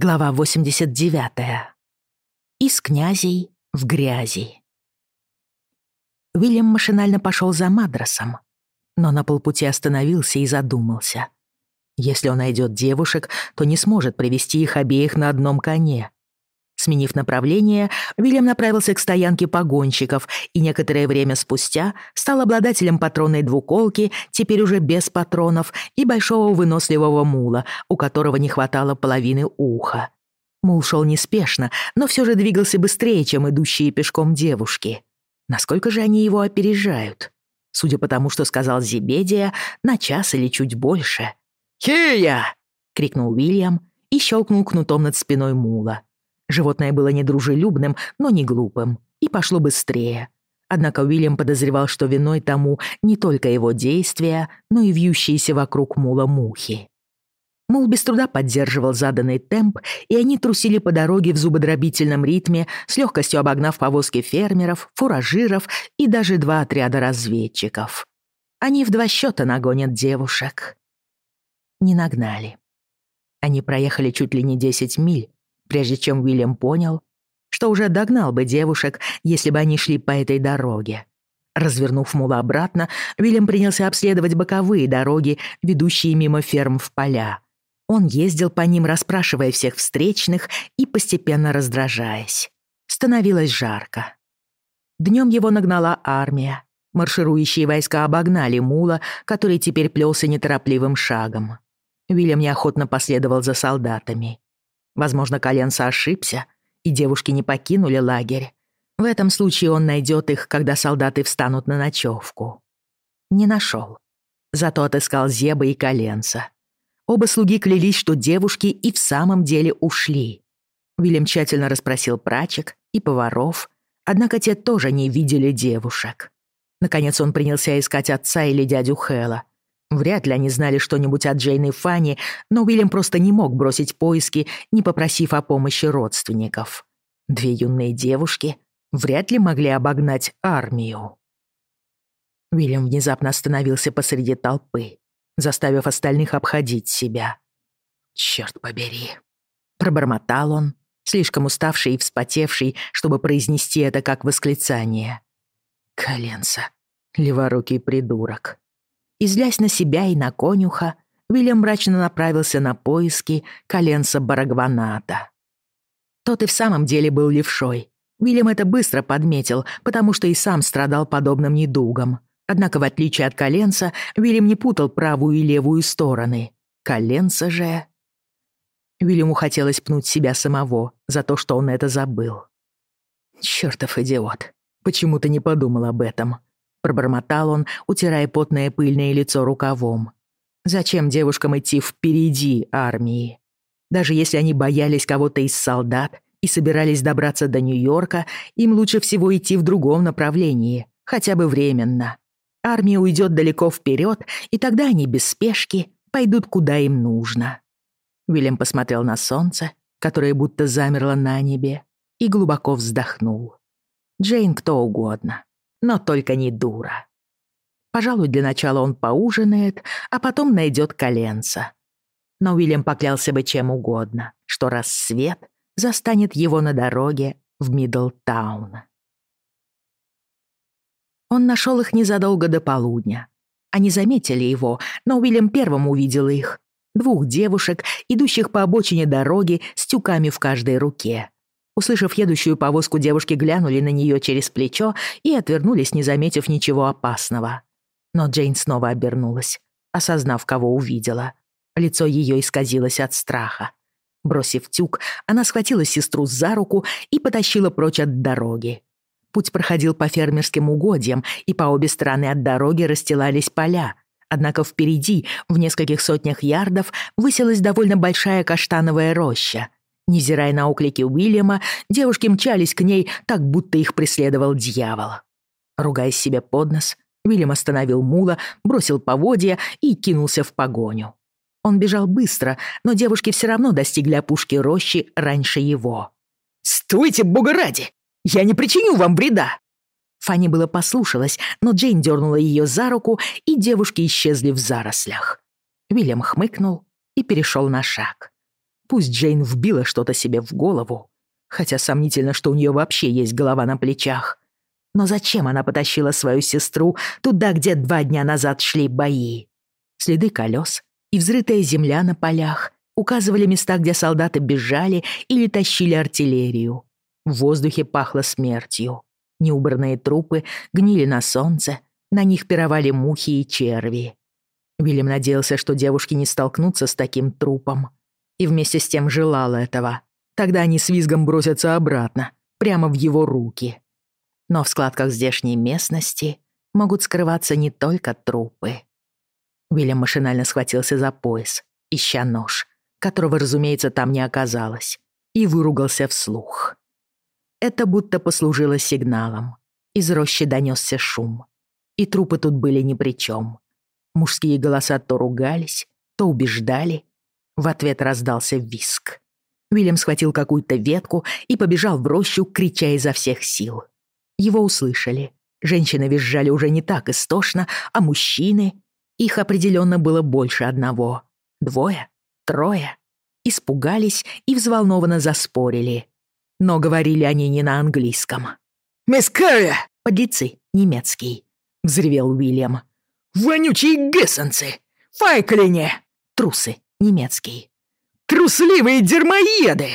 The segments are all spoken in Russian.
Глава 89. Из князей в грязи. Уильям машинально пошел за Мадросом, но на полпути остановился и задумался. Если он найдет девушек, то не сможет привести их обеих на одном коне. Сменив направление, Уильям направился к стоянке погонщиков и некоторое время спустя стал обладателем патронной двуколки, теперь уже без патронов, и большого выносливого мула, у которого не хватало половины уха. Мул шел неспешно, но все же двигался быстрее, чем идущие пешком девушки. Насколько же они его опережают? Судя по тому, что сказал Зибедия, на час или чуть больше. «Хия!» — крикнул Уильям и щелкнул кнутом над спиной мула. Животное было недружелюбным, но не глупым, и пошло быстрее. Однако Уильям подозревал, что виной тому не только его действия, но и вьющиеся вокруг мула мухи. Мул без труда поддерживал заданный темп, и они трусили по дороге в зубодробительном ритме, с легкостью обогнав повозки фермеров, фуражиров и даже два отряда разведчиков. Они в два счета нагонят девушек. Не нагнали. Они проехали чуть ли не 10 миль, прежде чем Уильям понял, что уже догнал бы девушек, если бы они шли по этой дороге. Развернув мула обратно, Уильям принялся обследовать боковые дороги, ведущие мимо ферм в поля. Он ездил по ним, расспрашивая всех встречных и постепенно раздражаясь. Становилось жарко. Днем его нагнала армия. Марширующие войска обогнали мула, который теперь плелся неторопливым шагом. Уильям неохотно последовал за солдатами. Возможно, Коленса ошибся, и девушки не покинули лагерь. В этом случае он найдет их, когда солдаты встанут на ночевку. Не нашел. Зато отыскал Зеба и Коленца. Оба слуги клялись, что девушки и в самом деле ушли. Вильям тщательно расспросил прачек и поваров, однако те тоже не видели девушек. Наконец он принялся искать отца или дядю Хэла, Вряд ли они знали что-нибудь о Джейн и Фанни, но Уильям просто не мог бросить поиски, не попросив о помощи родственников. Две юные девушки вряд ли могли обогнать армию. Уильям внезапно остановился посреди толпы, заставив остальных обходить себя. «Чёрт побери!» Пробормотал он, слишком уставший и вспотевший, чтобы произнести это как восклицание. «Коленца, леворукий придурок!» И злясь на себя и на конюха, Уильям мрачно направился на поиски коленца Барагваната. Тот и в самом деле был левшой. Уильям это быстро подметил, потому что и сам страдал подобным недугом. Однако, в отличие от коленца, Уильям не путал правую и левую стороны. Коленца же... Уильяму хотелось пнуть себя самого за то, что он это забыл. «Чёртов идиот. Почему ты не подумал об этом?» Пробормотал он, утирая потное пыльное лицо рукавом. Зачем девушкам идти впереди армии? Даже если они боялись кого-то из солдат и собирались добраться до Нью-Йорка, им лучше всего идти в другом направлении, хотя бы временно. Армия уйдет далеко вперед, и тогда они без спешки пойдут куда им нужно. Уильям посмотрел на солнце, которое будто замерло на небе, и глубоко вздохнул. Джейн кто угодно но только не дура. Пожалуй, для начала он поужинает, а потом найдет коленца. Но Уильям поклялся бы чем угодно, что рассвет застанет его на дороге в Миддлтаун. Он нашел их незадолго до полудня. Они заметили его, но Уильям первым увидел их. Двух девушек, идущих по обочине дороги с тюками в каждой руке. Услышав едущую повозку, девушки глянули на нее через плечо и отвернулись, не заметив ничего опасного. Но Джейн снова обернулась, осознав, кого увидела. Лицо ее исказилось от страха. Бросив тюк, она схватила сестру за руку и потащила прочь от дороги. Путь проходил по фермерским угодьям, и по обе стороны от дороги расстилались поля. Однако впереди, в нескольких сотнях ярдов, высилась довольно большая каштановая роща — Невзирая на оклики Уильяма, девушки мчались к ней, так будто их преследовал дьявол. Ругая себе под нос, Уильям остановил мула, бросил поводья и кинулся в погоню. Он бежал быстро, но девушки все равно достигли опушки рощи раньше его. «Стойте, бога ради! Я не причиню вам вреда!» Фанни было послушалась, но Джейн дернула ее за руку, и девушки исчезли в зарослях. Уильям хмыкнул и перешел на шаг. Пусть Джейн вбила что-то себе в голову, хотя сомнительно, что у нее вообще есть голова на плечах. Но зачем она потащила свою сестру туда, где два дня назад шли бои? Следы колес и взрытая земля на полях указывали места, где солдаты бежали или тащили артиллерию. В воздухе пахло смертью. Неубранные трупы гнили на солнце, на них пировали мухи и черви. Вильям надеялся, что девушки не столкнутся с таким трупом. И вместе с тем желал этого. Тогда они с визгом бросятся обратно, прямо в его руки. Но в складках здешней местности могут скрываться не только трупы. Вильям машинально схватился за пояс, ища нож, которого, разумеется, там не оказалось, и выругался вслух. Это будто послужило сигналом. Из рощи донесся шум. И трупы тут были ни при чем. Мужские голоса то ругались, то убеждали. В ответ раздался виск. Уильям схватил какую-то ветку и побежал в рощу, крича изо всех сил. Его услышали. Женщины визжали уже не так истошно, а мужчины... Их определенно было больше одного. Двое? Трое? Испугались и взволнованно заспорили. Но говорили они не на английском. «Мисс Кэрри!» «Подлецы, немецкий», — взревел Уильям. «Вонючие гессенцы! Файклине!» «Трусы, немецкий». «Трусливые дермоеды!»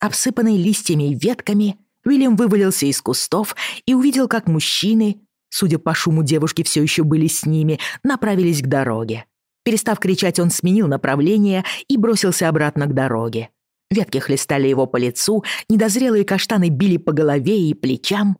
Обсыпанный листьями и ветками, Уильям вывалился из кустов и увидел, как мужчины, судя по шуму девушки все еще были с ними, направились к дороге. Перестав кричать, он сменил направление и бросился обратно к дороге. Ветки хлестали его по лицу, недозрелые каштаны били по голове и плечам.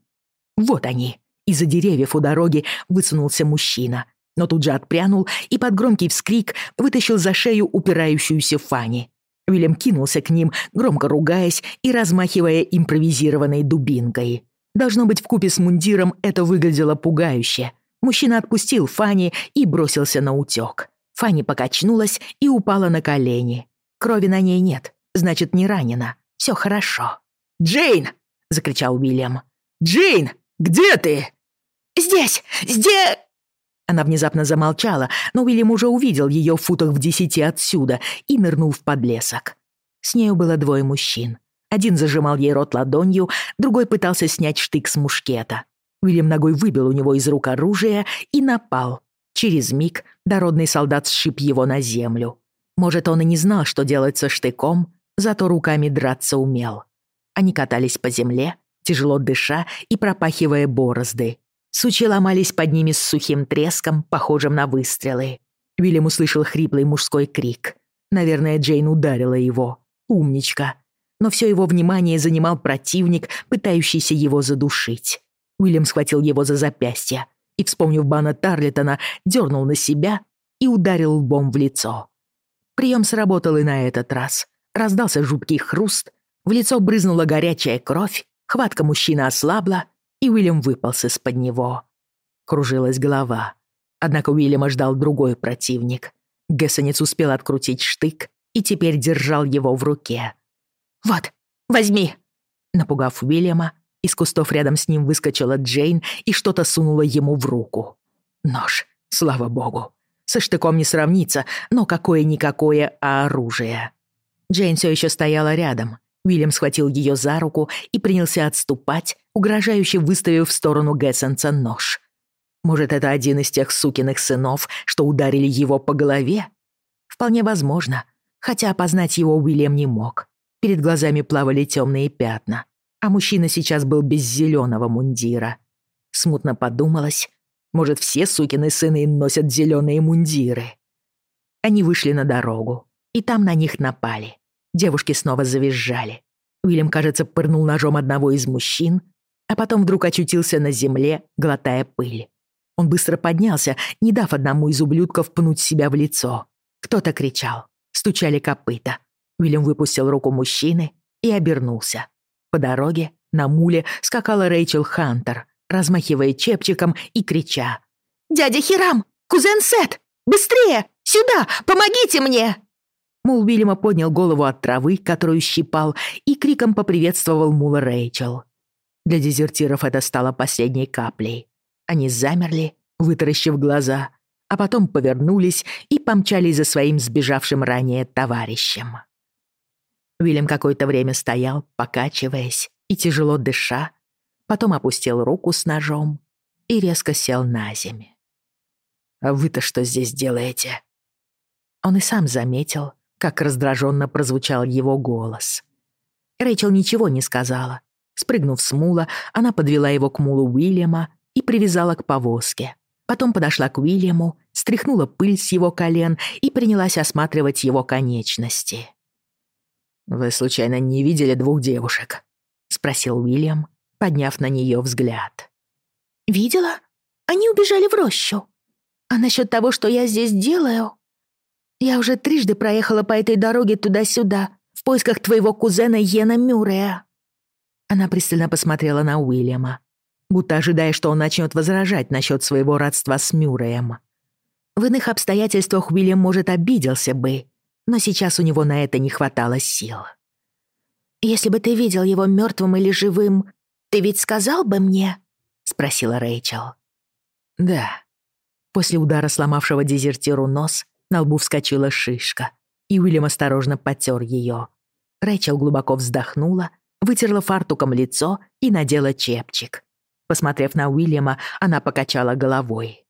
Вот они. Из-за деревьев у дороги высунулся мужчина, но тут же отпрянул и под громкий вскрик вытащил за шею упирающуюся Фани. Вильям кинулся к ним, громко ругаясь и размахивая импровизированной дубинкой. Должно быть, вкупе с мундиром это выглядело пугающе. Мужчина отпустил Фани и бросился на утёк. Фани покачнулась и упала на колени. Крови на ней нет, значит, не ранена. Всё хорошо. «Джейн!» — закричал Уильям. «Джейн, где ты?» «Здесь! Здесь!» Она внезапно замолчала, но Уильям уже увидел ее в футах в десяти отсюда и нырнул в подлесок. С нею было двое мужчин. Один зажимал ей рот ладонью, другой пытался снять штык с мушкета. Уильям ногой выбил у него из рук оружие и напал. Через миг дородный солдат сшиб его на землю. Может, он и не знал, что делать со штыком, зато руками драться умел. Они катались по земле, тяжело дыша и пропахивая борозды. Сучи ломались под ними с сухим треском, похожим на выстрелы. Вильям услышал хриплый мужской крик. Наверное, Джейн ударила его. Умничка. Но все его внимание занимал противник, пытающийся его задушить. Уильям схватил его за запястье и, вспомнив Бана Тарлитона, дернул на себя и ударил лбом в лицо. Прием сработал и на этот раз. Раздался жуткий хруст, в лицо брызнула горячая кровь, хватка мужчины ослабла, и Уильям выполз из-под него. Кружилась голова. Однако Уильяма ждал другой противник. Гессенец успел открутить штык и теперь держал его в руке. «Вот, возьми!» Напугав Уильяма, из кустов рядом с ним выскочила Джейн и что-то сунула ему в руку. Нож, слава богу. Со штыком не сравнится, но какое-никакое, а оружие. Джейн все еще стояла рядом. Уильям схватил ее за руку и принялся отступать, угрожающе выставив в сторону Гессенса нож. Может, это один из тех сукиных сынов, что ударили его по голове? Вполне возможно, хотя опознать его Уильям не мог. Перед глазами плавали темные пятна, а мужчина сейчас был без зеленого мундира. Смутно подумалось, может, все сукины сыны носят зеленые мундиры. Они вышли на дорогу, и там на них напали. Девушки снова завизжали. Уильям, кажется, пырнул ножом одного из мужчин, а потом вдруг очутился на земле, глотая пыль. Он быстро поднялся, не дав одному из ублюдков пнуть себя в лицо. Кто-то кричал, стучали копыта. Уильям выпустил руку мужчины и обернулся. По дороге на муле скакала Рэйчел Хантер, размахивая чепчиком и крича. «Дядя Хирам! Кузен Сет! Быстрее! Сюда! Помогите мне!» Мул Уильяма поднял голову от травы, которую щипал, и криком поприветствовал мула Рэйчел. Для дезертиров это стало последней каплей. Они замерли, вытаращив глаза, а потом повернулись и помчались за своим сбежавшим ранее товарищем. Уильям какое-то время стоял, покачиваясь и тяжело дыша, потом опустил руку с ножом и резко сел на землю. «А вы-то что здесь делаете?» Он и сам заметил, как раздраженно прозвучал его голос. Рэйчел ничего не сказала. Спрыгнув с мула, она подвела его к мулу Уильяма и привязала к повозке. Потом подошла к Уильяму, стряхнула пыль с его колен и принялась осматривать его конечности. «Вы случайно не видели двух девушек?» — спросил Уильям, подняв на нее взгляд. «Видела? Они убежали в рощу. А насчет того, что я здесь делаю? Я уже трижды проехала по этой дороге туда-сюда, в поисках твоего кузена Йена Мюррея». Она пристально посмотрела на Уильяма, будто ожидая, что он начнет возражать насчет своего родства с Мюрреем. В иных обстоятельствах Уильям, может, обиделся бы, но сейчас у него на это не хватало сил. «Если бы ты видел его мертвым или живым, ты ведь сказал бы мне?» — спросила Рэйчел. «Да». После удара сломавшего дезертиру нос на лбу вскочила шишка, и Уильям осторожно потер ее. Рэйчел глубоко вздохнула, вытерла фартуком лицо и надела чепчик. Посмотрев на Уильяма, она покачала головой.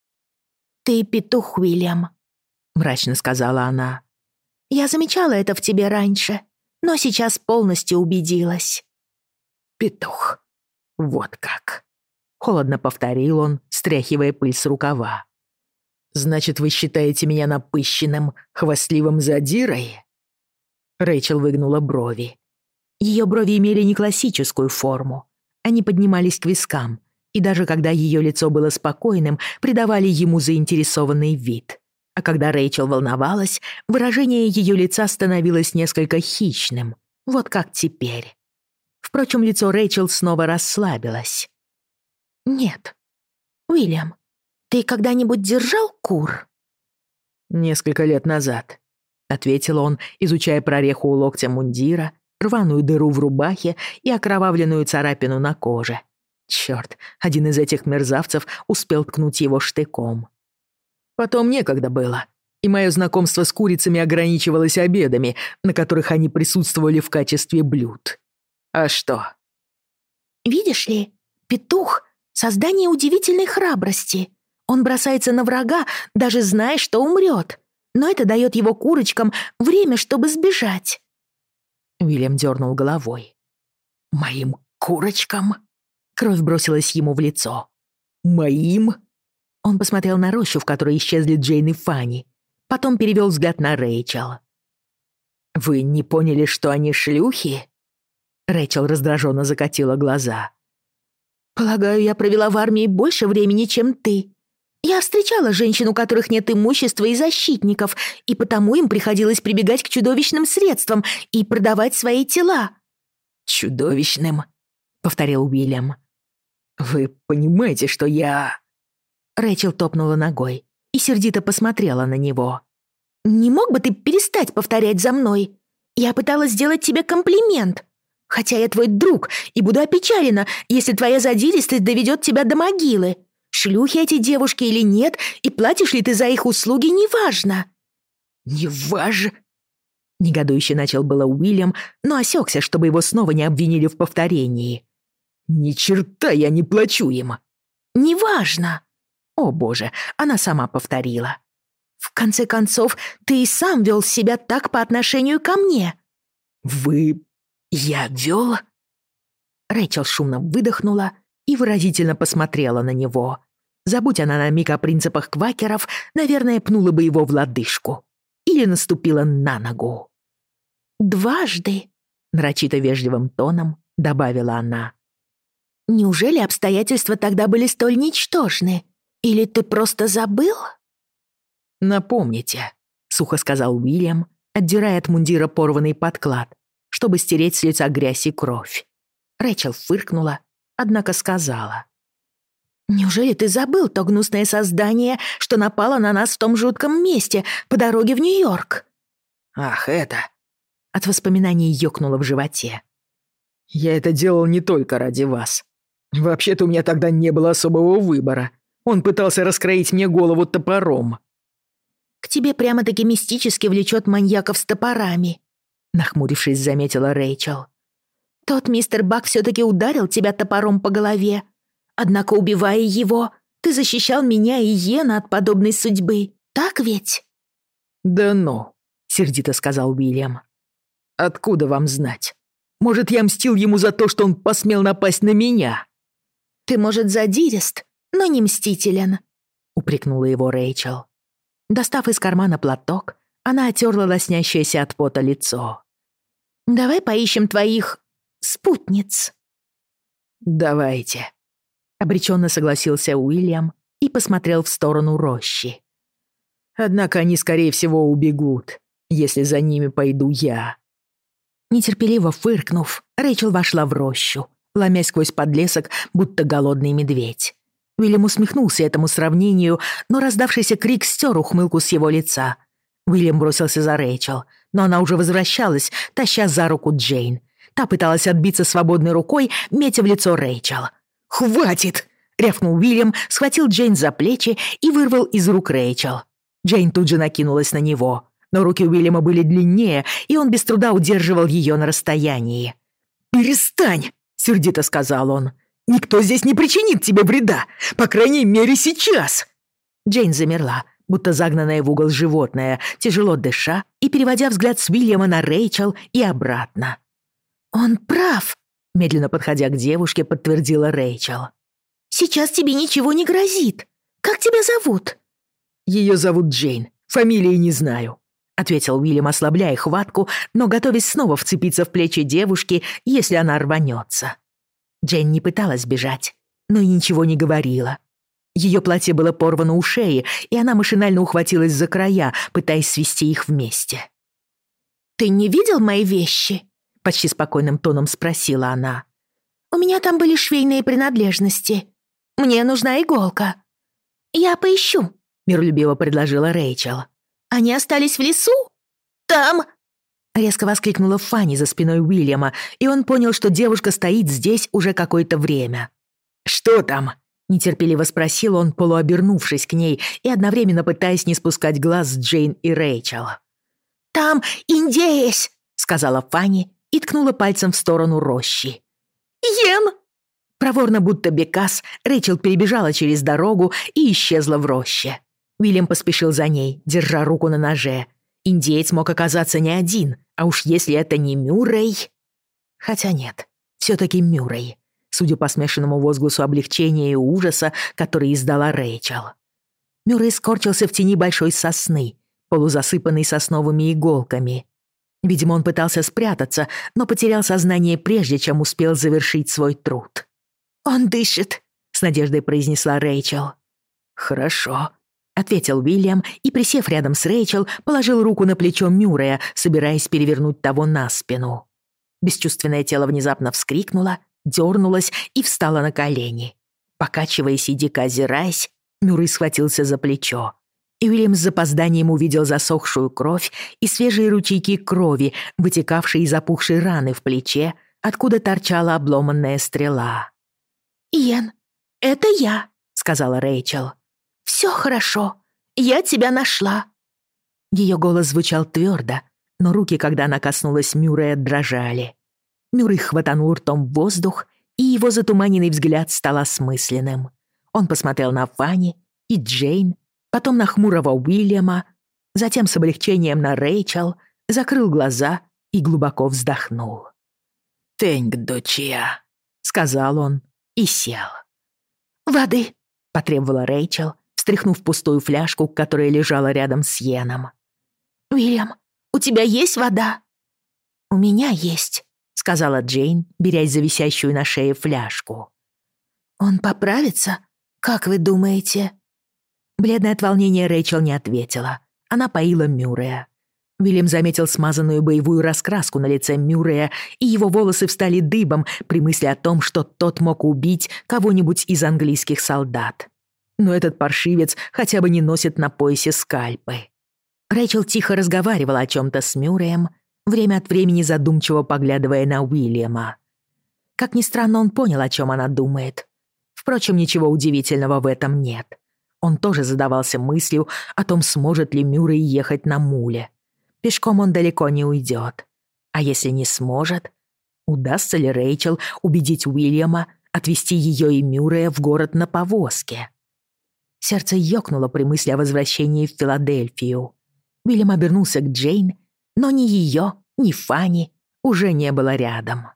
«Ты петух, Уильям», — мрачно сказала она. Я замечала это в тебе раньше, но сейчас полностью убедилась». «Петух, вот как!» — холодно повторил он, стряхивая пыль с рукава. «Значит, вы считаете меня напыщенным, хвастливым задирой?» Рэйчел выгнула брови. Ее брови имели не классическую форму. Они поднимались к вискам, и даже когда ее лицо было спокойным, придавали ему заинтересованный вид а когда Рэйчел волновалась, выражение ее лица становилось несколько хищным, вот как теперь. Впрочем, лицо Рэйчел снова расслабилось. «Нет. Уильям, ты когда-нибудь держал кур?» «Несколько лет назад», — ответил он, изучая прореху у локтя мундира, рваную дыру в рубахе и окровавленную царапину на коже. Чёрт, один из этих мерзавцев успел ткнуть его штыком. Потом некогда было, и мое знакомство с курицами ограничивалось обедами, на которых они присутствовали в качестве блюд. А что? Видишь ли, петух — создание удивительной храбрости. Он бросается на врага, даже зная, что умрет. Но это дает его курочкам время, чтобы сбежать. Уильям дернул головой. «Моим курочкам?» Кровь бросилась ему в лицо. «Моим?» Он посмотрел на рощу, в которой исчезли Джейн и Фанни. Потом перевел взгляд на Рэйчел. «Вы не поняли, что они шлюхи?» Рэйчел раздраженно закатила глаза. «Полагаю, я провела в армии больше времени, чем ты. Я встречала женщин, у которых нет имущества и защитников, и потому им приходилось прибегать к чудовищным средствам и продавать свои тела». «Чудовищным?» — повторил Уильям. «Вы понимаете, что я...» Рэйчел топнула ногой и сердито посмотрела на него. «Не мог бы ты перестать повторять за мной? Я пыталась сделать тебе комплимент. Хотя я твой друг и буду опечалена, если твоя задиристость доведет тебя до могилы. Шлюхи эти девушки или нет, и платишь ли ты за их услуги, неважно». «Неважно?» Негодующе начал было Уильям, но осекся, чтобы его снова не обвинили в повторении. «Ни черта я не плачу им!» «Неважно!» О боже, она сама повторила. «В конце концов, ты и сам вел себя так по отношению ко мне». «Вы... я вел?» Рэйчел шумно выдохнула и выразительно посмотрела на него. Забудь она на миг о принципах квакеров, наверное, пнула бы его в лодыжку. Или наступила на ногу. «Дважды», — нарочито вежливым тоном добавила она. «Неужели обстоятельства тогда были столь ничтожны? Или ты просто забыл?» «Напомните», — сухо сказал Уильям, отдирая от мундира порванный подклад, чтобы стереть с лица грязь и кровь. Рэчел фыркнула, однако сказала. «Неужели ты забыл то гнусное создание, что напало на нас в том жутком месте по дороге в Нью-Йорк?» «Ах, это...» От воспоминаний ёкнуло в животе. «Я это делал не только ради вас. Вообще-то у меня тогда не было особого выбора. Он пытался раскроить мне голову топором. «К тебе прямо-таки мистически влечет маньяков с топорами», нахмурившись, заметила Рэйчел. «Тот мистер Бак все-таки ударил тебя топором по голове. Однако, убивая его, ты защищал меня и Йена от подобной судьбы. Так ведь?» «Да ну», — сердито сказал Уильям. «Откуда вам знать? Может, я мстил ему за то, что он посмел напасть на меня?» «Ты, может, задирист, но не мстителен», — упрекнула его Рэйчел. Достав из кармана платок, она отерла лоснящееся от пота лицо. «Давай поищем твоих спутниц». «Давайте», — обреченно согласился Уильям и посмотрел в сторону рощи. «Однако они, скорее всего, убегут, если за ними пойду я». Нетерпеливо фыркнув, Рэйчел вошла в рощу, ломясь сквозь подлесок, будто голодный медведь. Уильям усмехнулся этому сравнению, но раздавшийся крик стер ухмылку с его лица. Уильям бросился за Рэйчел, но она уже возвращалась, таща за руку Джейн. Та пыталась отбиться свободной рукой, метя в лицо Рэйчел. «Хватит!» — рявкнул Уильям, схватил Джейн за плечи и вырвал из рук Рэйчел. Джейн тут же накинулась на него, но руки Уильяма были длиннее, и он без труда удерживал ее на расстоянии. «Перестань!» — сердито сказал он. Никто здесь не причинит тебе вреда, по крайней мере сейчас!» Джейн замерла, будто загнанная в угол животное, тяжело дыша и переводя взгляд с Уильяма на Рэйчел и обратно. «Он прав», — медленно подходя к девушке, подтвердила Рэйчел. «Сейчас тебе ничего не грозит. Как тебя зовут?» «Ее зовут Джейн. Фамилии не знаю», — ответил Уильям, ослабляя хватку, но готовясь снова вцепиться в плечи девушки, если она рванется. Джейн не пыталась бежать, но и ничего не говорила. Ее платье было порвано у шеи, и она машинально ухватилась за края, пытаясь свести их вместе. «Ты не видел мои вещи?» — почти спокойным тоном спросила она. «У меня там были швейные принадлежности. Мне нужна иголка. Я поищу», — миролюбиво предложила Рэйчел. «Они остались в лесу? Там...» Резко воскликнула Фанни за спиной Уильяма, и он понял, что девушка стоит здесь уже какое-то время. «Что там?» — нетерпеливо спросил он, полуобернувшись к ней и одновременно пытаясь не спускать глаз с Джейн и Рэйчел. «Там индеец!» — сказала Фанни и ткнула пальцем в сторону рощи. «Ем!» Проворно, будто бекас, Рэйчел перебежала через дорогу и исчезла в роще. Уильям поспешил за ней, держа руку на ноже — Индеец мог оказаться не один, а уж если это не Мюррей... Хотя нет, все-таки Мюррей, судя по смешанному возгласу облегчения и ужаса, который издала Рэйчел. Мюррей скорчился в тени большой сосны, полузасыпанной сосновыми иголками. Видимо, он пытался спрятаться, но потерял сознание прежде, чем успел завершить свой труд. «Он дышит», — с надеждой произнесла Рэйчел. «Хорошо», ответил Уильям и, присев рядом с Рэйчел, положил руку на плечо Мюррея, собираясь перевернуть того на спину. Бесчувственное тело внезапно вскрикнуло, дернулось и встало на колени. Покачиваясь и дико озираясь, Мюррей схватился за плечо. И Уильям с запозданием увидел засохшую кровь и свежие ручейки крови, вытекавшие из опухшей раны в плече, откуда торчала обломанная стрела. «Иэн, это я», — сказала Рэйчел. Все хорошо. Я тебя нашла». Ее голос звучал твердо, но руки, когда она коснулась Мюррея, дрожали. Мюррей хватанул ртом воздух, и его затуманенный взгляд стал осмысленным. Он посмотрел на Фанни и Джейн, потом на хмурого Уильяма, затем с облегчением на Рэйчел, закрыл глаза и глубоко вздохнул. «Теньк, дочья», — сказал он и сел. «Воды», — потребовала Рэйчел, встряхнув пустую фляжку, которая лежала рядом с Йеном. «Уильям, у тебя есть вода?» «У меня есть», — сказала Джейн, берясь за висящую на шее фляжку. «Он поправится? Как вы думаете?» Бледное от волнения Рэйчел не ответила. Она поила Мюррея. Вильям заметил смазанную боевую раскраску на лице Мюррея, и его волосы встали дыбом при мысли о том, что тот мог убить кого-нибудь из английских солдат но этот паршивец хотя бы не носит на поясе скальпы. Рэйчел тихо разговаривала о чем-то с Мюрреем, время от времени задумчиво поглядывая на Уильяма. Как ни странно, он понял, о чем она думает. Впрочем, ничего удивительного в этом нет. Он тоже задавался мыслью о том, сможет ли Мюррей ехать на муле. Пешком он далеко не уйдет. А если не сможет, удастся ли Рэйчел убедить Уильяма отвезти ее и Мюррея в город на повозке? Сердце ёкнуло при мысли о возвращении в Филадельфию. Уильям обернулся к Джейн, но ни ее, ни Фанни уже не было рядом.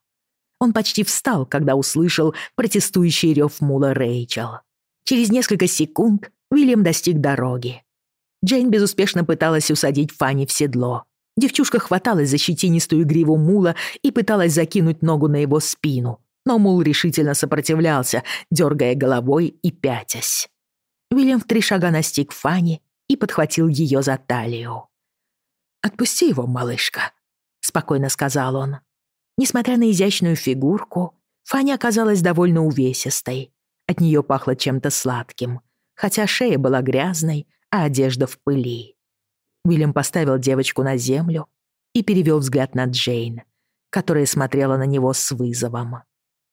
Он почти встал, когда услышал протестующий рев мула Рэйчел. Через несколько секунд Уильям достиг дороги. Джейн безуспешно пыталась усадить Фанни в седло. Девчушка хваталась за щетинистую гриву мула и пыталась закинуть ногу на его спину, но мул решительно сопротивлялся, дергая головой и пятясь. Уильям в три шага настиг Фанни и подхватил ее за талию. «Отпусти его, малышка», — спокойно сказал он. Несмотря на изящную фигурку, Фанни оказалась довольно увесистой. От нее пахло чем-то сладким, хотя шея была грязной, а одежда в пыли. Уильям поставил девочку на землю и перевел взгляд на Джейн, которая смотрела на него с вызовом.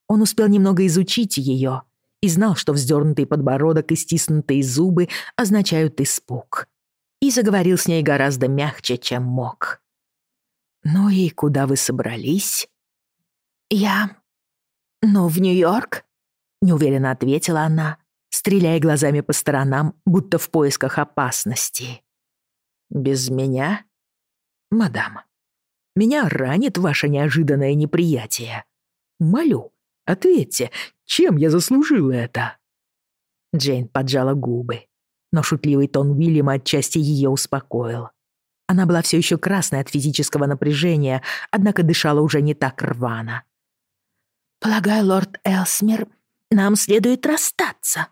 Он успел немного изучить ее и знал, что вздернутый подбородок и стиснутые зубы означают испуг. И заговорил с ней гораздо мягче, чем мог. «Ну и куда вы собрались?» «Я... ну, в Нью-Йорк», — неуверенно ответила она, стреляя глазами по сторонам, будто в поисках опасности. «Без меня?» «Мадам, меня ранит ваше неожиданное неприятие. Молю, ответьте, чем я заслужила это?» Джейн поджала губы, но шутливый тон Уильяма отчасти ее успокоил. Она была все еще красной от физического напряжения, однако дышала уже не так рвано. «Полагаю, лорд Элсмер, нам следует расстаться».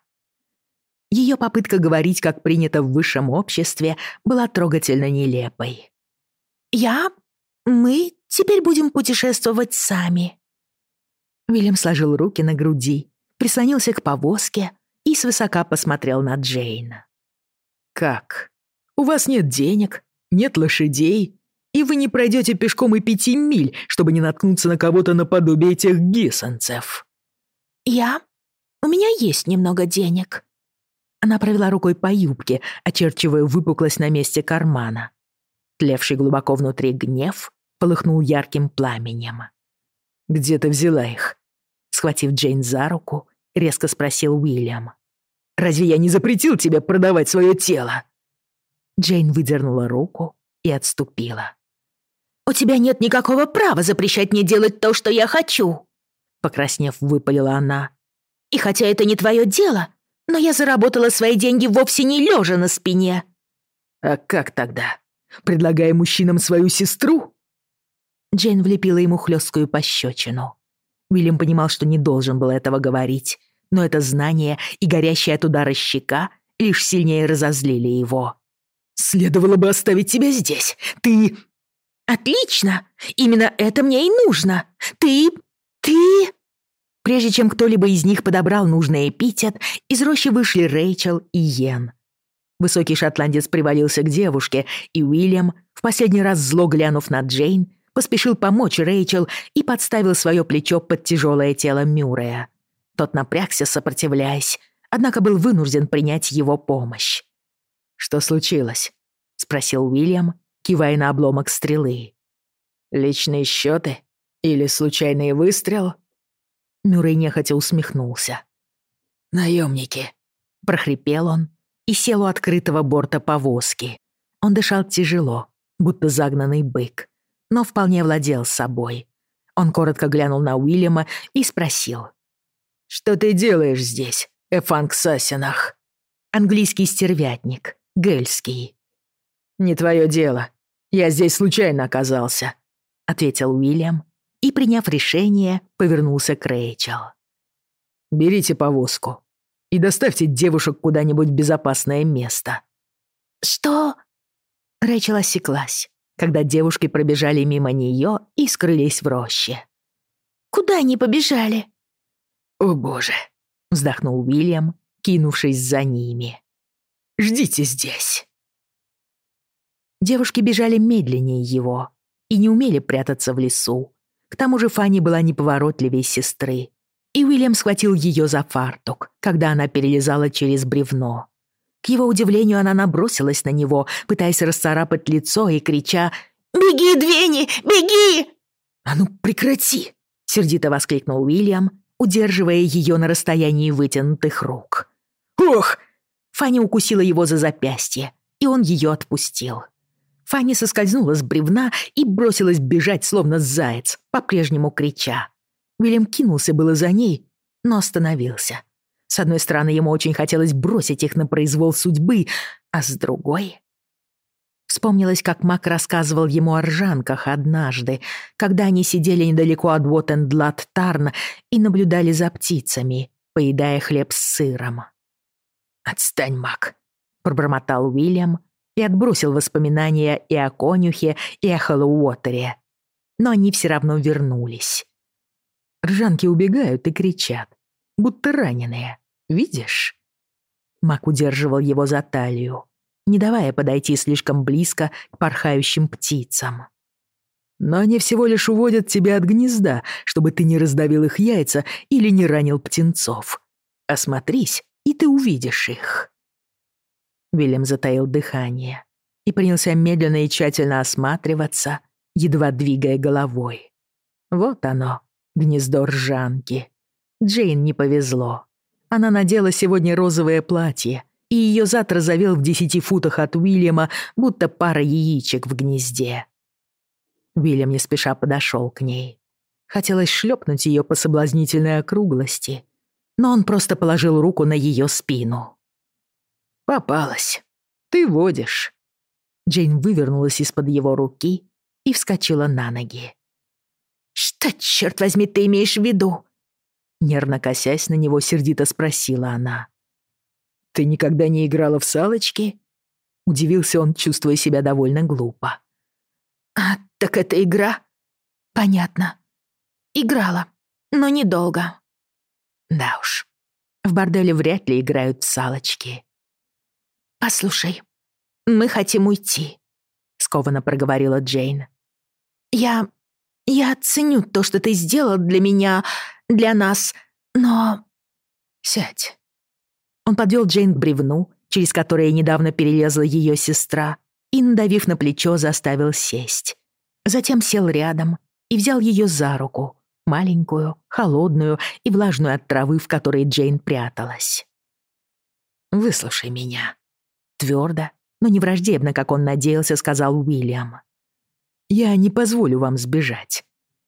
Ее попытка говорить, как принято в высшем обществе, была трогательно нелепой. «Я... мы теперь будем путешествовать сами», Вильям сложил руки на груди, прислонился к повозке и свысока посмотрел на Джейн. «Как? У вас нет денег, нет лошадей, и вы не пройдете пешком и пяти миль, чтобы не наткнуться на кого-то наподобие тех гиссонцев». «Я? У меня есть немного денег». Она провела рукой по юбке, очерчивая выпуклость на месте кармана. Тлевший глубоко внутри гнев полыхнул ярким пламенем. «Где ты взяла их?» Схватив Джейн за руку, резко спросил Уильям. «Разве я не запретил тебе продавать свое тело?» Джейн выдернула руку и отступила. «У тебя нет никакого права запрещать мне делать то, что я хочу!» Покраснев, выпалила она. «И хотя это не твое дело, но я заработала свои деньги вовсе не лежа на спине». «А как тогда? Предлагая мужчинам свою сестру?» Джейн влепила ему хлесткую пощечину. Уильям понимал, что не должен был этого говорить, но это знание и горящая от удара щека лишь сильнее разозлили его. «Следовало бы оставить тебя здесь. Ты...» «Отлично! Именно это мне и нужно! Ты... ты...» Прежде чем кто-либо из них подобрал нужный эпитет, из рощи вышли Рэйчел и Йен. Высокий шотландец привалился к девушке, и Уильям, в последний раз зло глянув на Джейн, поспешил помочь Рэйчел и подставил свое плечо под тяжелое тело Мюррея. Тот напрягся, сопротивляясь, однако был вынужден принять его помощь. «Что случилось?» — спросил Уильям, кивая на обломок стрелы. «Личные счеты? Или случайный выстрел?» Мюррей нехотя усмехнулся. «Наемники», — прохрипел он и сел у открытого борта повозки. Он дышал тяжело, будто загнанный бык но вполне владел собой. Он коротко глянул на Уильяма и спросил. «Что ты делаешь здесь, Эфанг Сасинах?» Английский стервятник, гельский. «Не твое дело. Я здесь случайно оказался», — ответил Уильям и, приняв решение, повернулся к Рэйчел. «Берите повозку и доставьте девушек куда-нибудь в безопасное место». «Что?» Рэйчел осеклась когда девушки пробежали мимо нее и скрылись в роще. «Куда они побежали?» «О боже!» — вздохнул Уильям, кинувшись за ними. «Ждите здесь!» Девушки бежали медленнее его и не умели прятаться в лесу. К тому же Фанни была неповоротливей сестры, и Уильям схватил ее за фартук, когда она перелезала через бревно. К его удивлению, она набросилась на него, пытаясь расцарапать лицо и крича «Беги, Двени, беги!» «А ну прекрати!» — сердито воскликнул Уильям, удерживая ее на расстоянии вытянутых рук. «Ох!» Фанни укусила его за запястье, и он ее отпустил. Фанни соскользнула с бревна и бросилась бежать, словно заяц, по-прежнему крича. Уильям кинулся было за ней, но остановился. С одной стороны, ему очень хотелось бросить их на произвол судьбы, а с другой... Вспомнилось, как Мак рассказывал ему о ржанках однажды, когда они сидели недалеко от Уоттендлад Тарн и наблюдали за птицами, поедая хлеб с сыром. «Отстань, Мак», — пробормотал Уильям и отбросил воспоминания и о конюхе, и о Хэллоуотере. Но они все равно вернулись. Ржанки убегают и кричат, будто раненые. Видишь?» Мак удерживал его за талию, не давая подойти слишком близко к порхающим птицам. «Но они всего лишь уводят тебя от гнезда, чтобы ты не раздавил их яйца или не ранил птенцов. Осмотрись, и ты увидишь их». Вильям затаил дыхание и принялся медленно и тщательно осматриваться, едва двигая головой. Вот оно, гнездо ржанки. Джейн не повезло. Она надела сегодня розовое платье, и ее зад разовел в десяти футах от Уильяма, будто пара яичек в гнезде. Уильям не спеша подошел к ней. Хотелось шлепнуть ее по соблазнительной округлости, но он просто положил руку на ее спину. «Попалась. Ты водишь». Джейн вывернулась из-под его руки и вскочила на ноги. «Что, черт возьми, ты имеешь в виду?» Нервно косясь на него, сердито спросила она. «Ты никогда не играла в салочки?» Удивился он, чувствуя себя довольно глупо. «А, так это игра?» «Понятно. Играла, но недолго». «Да уж, в борделе вряд ли играют в салочки». «Послушай, мы хотим уйти», — скованно проговорила Джейн. «Я... я ценю то, что ты сделал для меня, для нас, но...» «Сядь». Он подвел Джейн к бревну, через которое недавно перелезла ее сестра, и, надавив на плечо, заставил сесть. Затем сел рядом и взял ее за руку, маленькую, холодную и влажную от травы, в которой Джейн пряталась. «Выслушай меня», — твердо, но не враждебно, как он надеялся, сказал Уильям. «Я не позволю вам сбежать.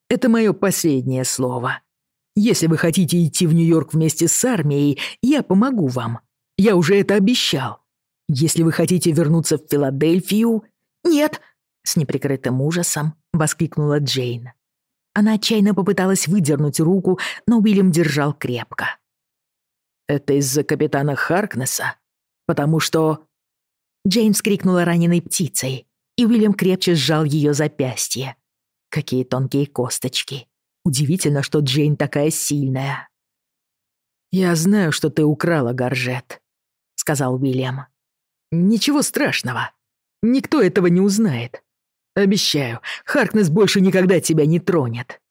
Это мое последнее слово. Если вы хотите идти в Нью-Йорк вместе с армией, я помогу вам. Я уже это обещал. Если вы хотите вернуться в Филадельфию...» «Нет!» — с неприкрытым ужасом воскликнула Джейн. Она отчаянно попыталась выдернуть руку, но Уильям держал крепко. «Это из-за капитана Харкнесса? Потому что...» Джейн вскрикнула раненой птицей, и Уильям крепче сжал ее запястье. Какие тонкие косточки. Удивительно, что Джейн такая сильная. «Я знаю, что ты украла горжет», — сказал Уильям. «Ничего страшного. Никто этого не узнает. Обещаю, Харкнес больше никогда тебя не тронет».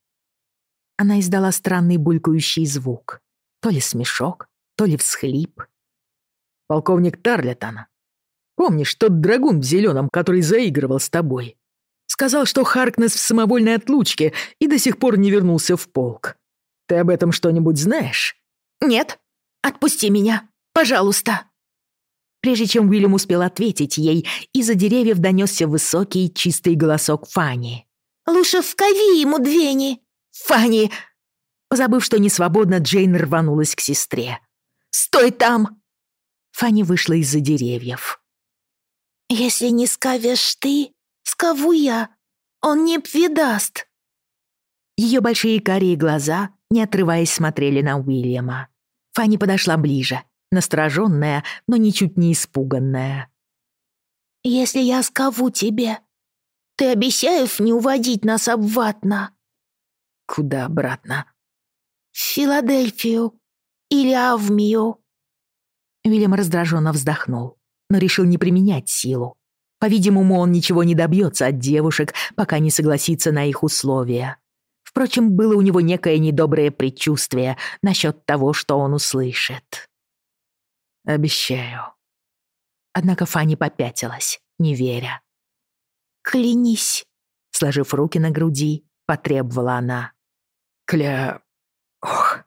Она издала странный булькающий звук. То ли смешок, то ли всхлип. «Полковник Тарлетон, помнишь тот драгун в зеленом, который заигрывал с тобой? Сказал, что Харкнес в самовольной отлучке и до сих пор не вернулся в полк. Ты об этом что-нибудь знаешь?» «Нет. Отпусти меня. Пожалуйста». Прежде чем Уильям успел ответить ей, из-за деревьев донесся высокий чистый голосок Фанни. «Лучше вкови ему двени, Фанни!» Позабыв, что не свободно, Джейн рванулась к сестре. «Стой там!» Фанни вышла из-за деревьев. «Если не скавешь ты, скову я. Он не видаст». Ее большие карие глаза, не отрываясь, смотрели на Уильяма. Фанни подошла ближе, настороженная, но ничуть не испуганная. «Если я скову тебе, ты обещаешь не уводить нас обратно?» «Куда обратно?» «В Филадельфию или Авмию». Уильям раздраженно вздохнул, но решил не применять силу. По-видимому, он ничего не добьется от девушек, пока не согласится на их условия. Впрочем, было у него некое недоброе предчувствие насчет того, что он услышит. «Обещаю». Однако Фанни попятилась, не веря. «Клянись», — сложив руки на груди, потребовала она. «Кля... Ох,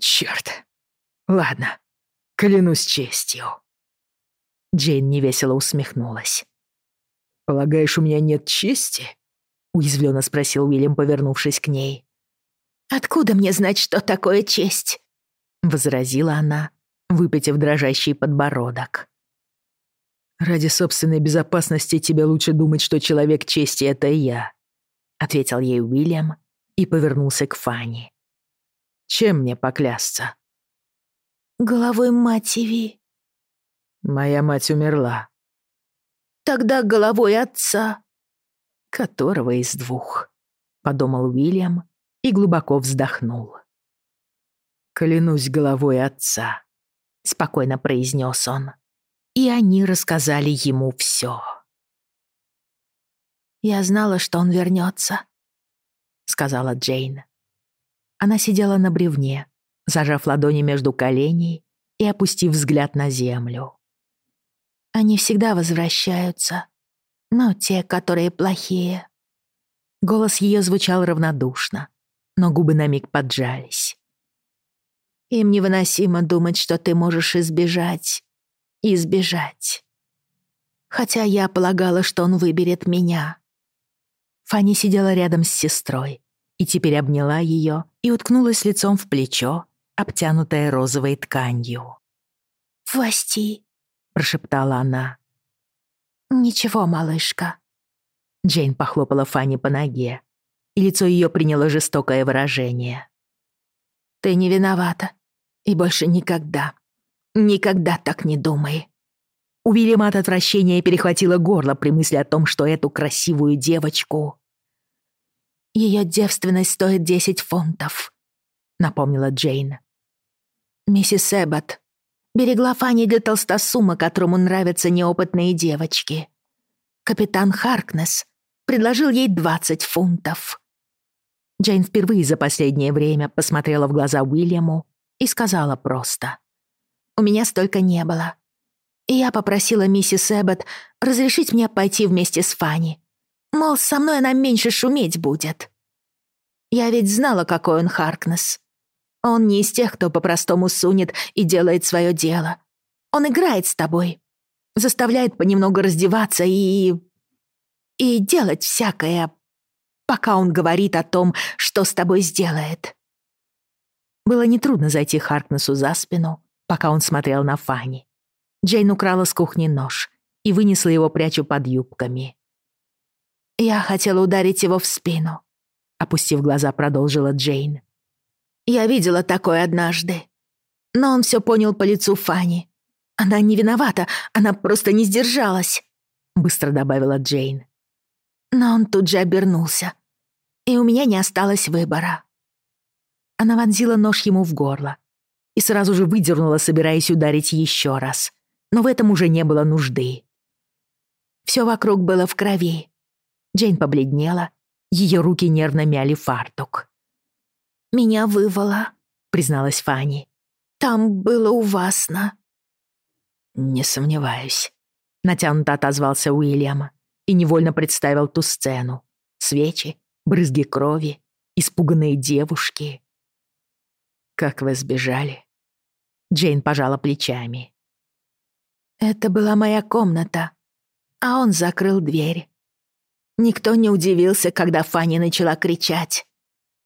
черт. Ладно, клянусь честью». Джейн невесело усмехнулась. «Полагаешь, у меня нет чести?» — уязвленно спросил Уильям, повернувшись к ней. «Откуда мне знать, что такое честь?» — возразила она, выпитив дрожащий подбородок. «Ради собственной безопасности тебе лучше думать, что человек чести — это я», — ответил ей Уильям и повернулся к Фанни. «Чем мне поклясться?» «Головой матери». «Моя мать умерла». «Тогда головой отца». «Которого из двух?» — подумал Уильям и глубоко вздохнул. «Клянусь головой отца», — спокойно произнес он. И они рассказали ему все. «Я знала, что он вернется», — сказала Джейн. Она сидела на бревне, зажав ладони между коленей и опустив взгляд на землю. «Они всегда возвращаются, но те, которые плохие». Голос ее звучал равнодушно, но губы на миг поджались. Им невыносимо думать, что ты можешь избежать. Избежать. Хотя я полагала, что он выберет меня. Фанни сидела рядом с сестрой и теперь обняла ее и уткнулась лицом в плечо, обтянутое розовой тканью. «Власти», — прошептала она. «Ничего, малышка». Джейн похлопала Фанни по ноге, и лицо ее приняло жестокое выражение. «Ты не виновата. И больше никогда, никогда так не думай. У Уильяма от отвращения перехватило горло при мысли о том, что эту красивую девочку... Ее девственность стоит 10 фунтов», — напомнила Джейн. «Миссис Эббот берегла Фанни для толстосума, которому нравятся неопытные девочки. Капитан Харкнес предложил ей 20 фунтов». Джейн впервые за последнее время посмотрела в глаза Уильяму и сказала просто. «У меня столько не было. И я попросила миссис Эббот разрешить мне пойти вместе с Фанни. Мол, со мной она меньше шуметь будет. Я ведь знала, какой он Харкнес. Он не из тех, кто по-простому сунет и делает свое дело. Он играет с тобой, заставляет понемногу раздеваться и... и делать всякое, пока он говорит о том, что с тобой сделает. Было нетрудно зайти Харкнесу за спину, пока он смотрел на Фанни. Джейн украла с кухни нож и вынесла его, прячу под юбками. «Я хотела ударить его в спину», — опустив глаза, продолжила Джейн. «Я видела такое однажды. Но он все понял по лицу Фанни. Она не виновата, она просто не сдержалась», — быстро добавила Джейн. Но он тут же обернулся, и у меня не осталось выбора. Она вонзила нож ему в горло и сразу же выдернула, собираясь ударить еще раз. Но в этом уже не было нужды. Все вокруг было в крови. Джейн побледнела, ее руки нервно мяли фартук. «Меня вывало», — призналась Фанни. «Там было ужасно». «Не сомневаюсь», — натянуто отозвался Уильям и невольно представил ту сцену. Свечи, брызги крови, испуганные девушки. «Как вы сбежали?» Джейн пожала плечами. «Это была моя комната, а он закрыл дверь. Никто не удивился, когда Фанни начала кричать», —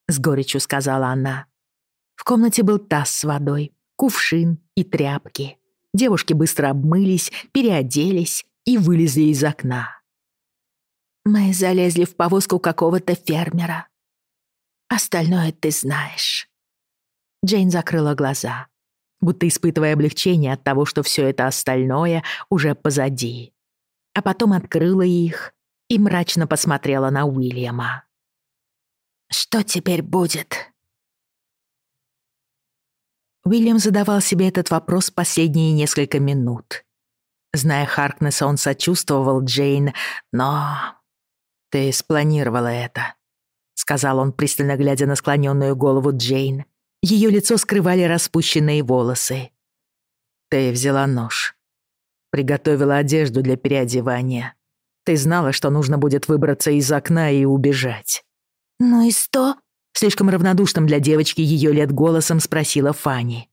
с горечью сказала она. В комнате был таз с водой, кувшин и тряпки. Девушки быстро обмылись, переоделись и вылезли из окна. «Мы залезли в повозку какого-то фермера. Остальное ты знаешь». Джейн закрыла глаза, будто испытывая облегчение от того, что все это остальное уже позади. А потом открыла их и мрачно посмотрела на Уильяма. «Что теперь будет?» Уильям задавал себе этот вопрос последние несколько минут. Зная Харкнесса, он сочувствовал Джейн, но... «Ты спланировала это», — сказал он, пристально глядя на склоненную голову Джейн. Ее лицо скрывали распущенные волосы. Ты взяла нож. Приготовила одежду для переодевания. Ты знала, что нужно будет выбраться из окна и убежать. «Ну и сто?» — слишком равнодушным для девочки ее лет голосом спросила Фанни.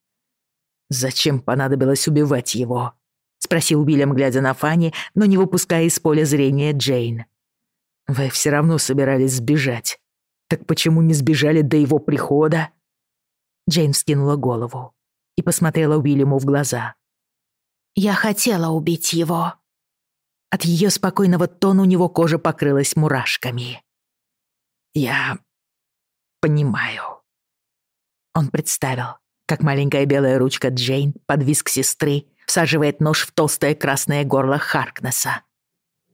«Зачем понадобилось убивать его?» — спросил Уильям, глядя на Фанни, но не выпуская из поля зрения Джейн. «Вы все равно собирались сбежать. Так почему не сбежали до его прихода?» Джейн вскинула голову и посмотрела Уильяму в глаза. «Я хотела убить его». От ее спокойного тона у него кожа покрылась мурашками. «Я понимаю». Он представил, как маленькая белая ручка Джейн под виск сестры всаживает нож в толстое красное горло Харкнесса.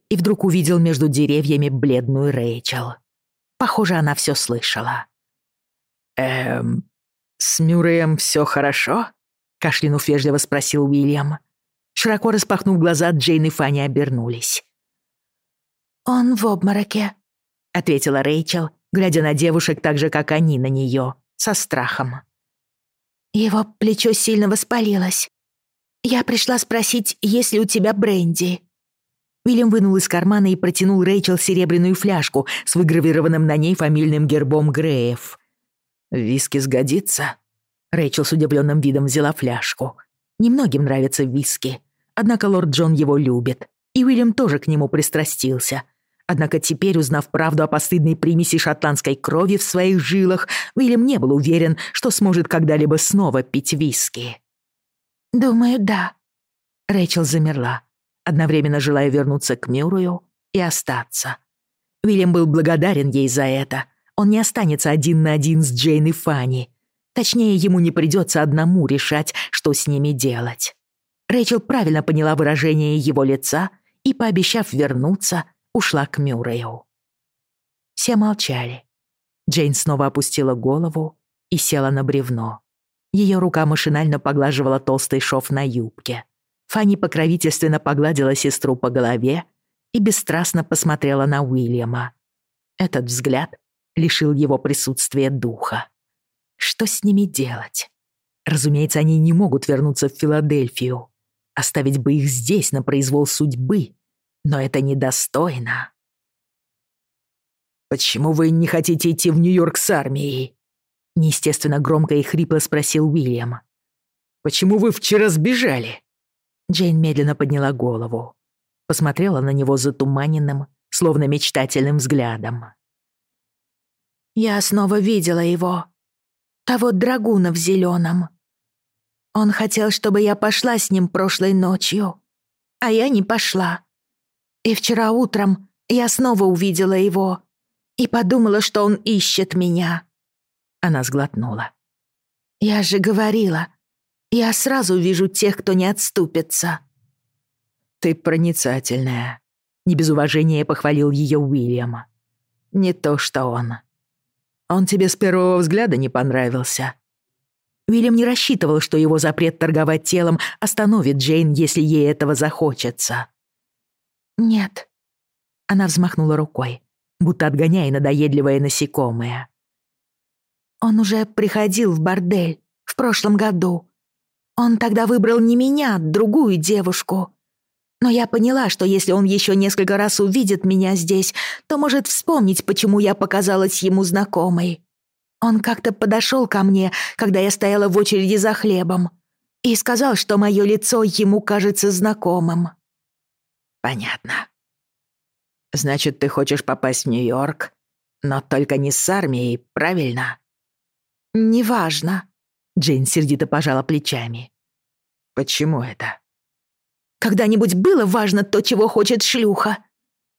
И вдруг увидел между деревьями бледную Рэйчел. Похоже, она все слышала. «Эм, с Мюрреем все хорошо?» — кашлянув вежливо спросил Уильям. Широко распахнув глаза, Джейн и Фанни обернулись. «Он в обмороке», — ответила Рэйчел, глядя на девушек так же, как они на нее, со страхом. Его плечо сильно воспалилось. Я пришла спросить, есть ли у тебя бренди. Уильям вынул из кармана и протянул Рэйчел серебряную фляжку с выгравированным на ней фамильным гербом Греев. «Виски сгодится?» Рэйчел с удивленным видом взяла фляжку. Немногим нравится виски, однако лорд Джон его любит, и Уильям тоже к нему пристрастился — Однако теперь, узнав правду о постыдной примеси шотландской крови в своих жилах, Уильям не был уверен, что сможет когда-либо снова пить виски. «Думаю, да». Рэйчел замерла, одновременно желая вернуться к Мюррею и остаться. Уильям был благодарен ей за это. Он не останется один на один с Джейн и Фанни. Точнее, ему не придется одному решать, что с ними делать. Рэйчел правильно поняла выражение его лица и, пообещав вернуться, ушла к Мюррею. Все молчали. Джейн снова опустила голову и села на бревно. Ее рука машинально поглаживала толстый шов на юбке. Фанни покровительственно погладила сестру по голове и бесстрастно посмотрела на Уильяма. Этот взгляд лишил его присутствия духа. Что с ними делать? Разумеется, они не могут вернуться в Филадельфию. Оставить бы их здесь на произвол судьбы но это недостойно. «Почему вы не хотите идти в Нью-Йорк с армией?» Неестественно громко и хрипло спросил Уильям. «Почему вы вчера сбежали?» Джейн медленно подняла голову. Посмотрела на него затуманенным, словно мечтательным взглядом. «Я снова видела его. Того драгуна в зеленом. Он хотел, чтобы я пошла с ним прошлой ночью, а я не пошла. И вчера утром я снова увидела его и подумала, что он ищет меня». Она сглотнула. «Я же говорила, я сразу вижу тех, кто не отступится». «Ты проницательная», — не без уважения похвалил ее Уильям. «Не то, что он. Он тебе с первого взгляда не понравился». Уильям не рассчитывал, что его запрет торговать телом остановит Джейн, если ей этого захочется. «Нет». Она взмахнула рукой, будто отгоняя надоедливое насекомое. «Он уже приходил в бордель в прошлом году. Он тогда выбрал не меня, а другую девушку. Но я поняла, что если он еще несколько раз увидит меня здесь, то может вспомнить, почему я показалась ему знакомой. Он как-то подошел ко мне, когда я стояла в очереди за хлебом, и сказал, что мое лицо ему кажется знакомым. Понятно. Значит, ты хочешь попасть в Нью-Йорк, но только не с армией, правильно? Неважно. Джейн сердито пожала плечами. Почему это? Когда-нибудь было важно то, чего хочет шлюха?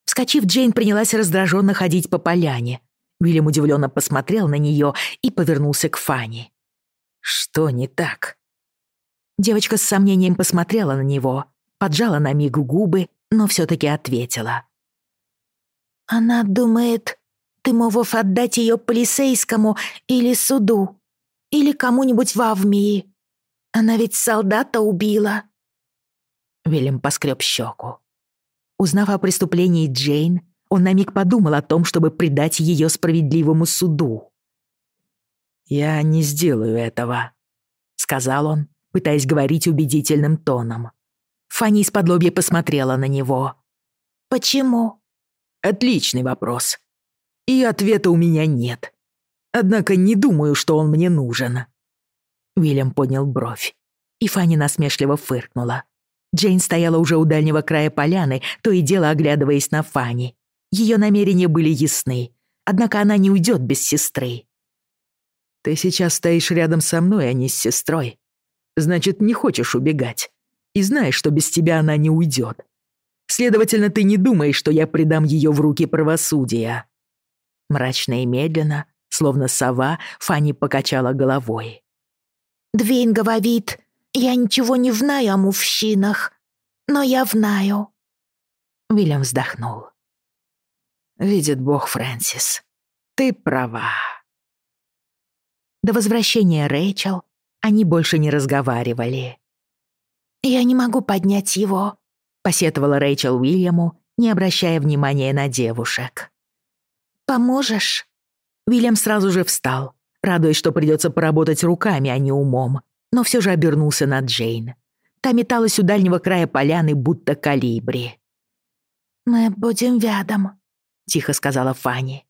Вскочив, Джейн принялась раздраженно ходить по поляне. Уильям удивленно посмотрел на нее и повернулся к Фанни. «Что не так?» Девочка с сомнением посмотрела на него, поджала на миг губы но все-таки ответила. «Она думает, ты мовов отдать ее полицейскому или суду, или кому-нибудь в Авмии. Она ведь солдата убила». Вильям поскреб щеку. Узнав о преступлении Джейн, он на миг подумал о том, чтобы предать ее справедливому суду. «Я не сделаю этого», — сказал он, пытаясь говорить убедительным тоном. Фанни из-под лобья посмотрела на него. «Почему?» «Отличный вопрос. И ответа у меня нет. Однако не думаю, что он мне нужен». Уильям поднял бровь, и Фанни насмешливо фыркнула. Джейн стояла уже у дальнего края поляны, то и дело оглядываясь на Фанни. Ее намерения были ясны, однако она не уйдет без сестры. «Ты сейчас стоишь рядом со мной, а не с сестрой. Значит, не хочешь убегать. И знаешь, что без тебя она не уйдет. Следовательно, ты не думаешь, что я предам ее в руки правосудия». Мрачно и медленно, словно сова, Фанни покачала головой. «Двейн говорит, я ничего не знаю о мужчинах, но я знаю». Уильям вздохнул. «Видит Бог, Фрэнсис, ты права». До возвращения Рэйчел они больше не разговаривали. «Я не могу поднять его», — посетовала Рэйчел Уильяму, не обращая внимания на девушек. «Поможешь?» Уильям сразу же встал, радуясь, что придется поработать руками, а не умом, но все же обернулся на Джейн. Та металась у дальнего края поляны, будто калибри. «Мы будем рядом», — тихо сказала Фанни.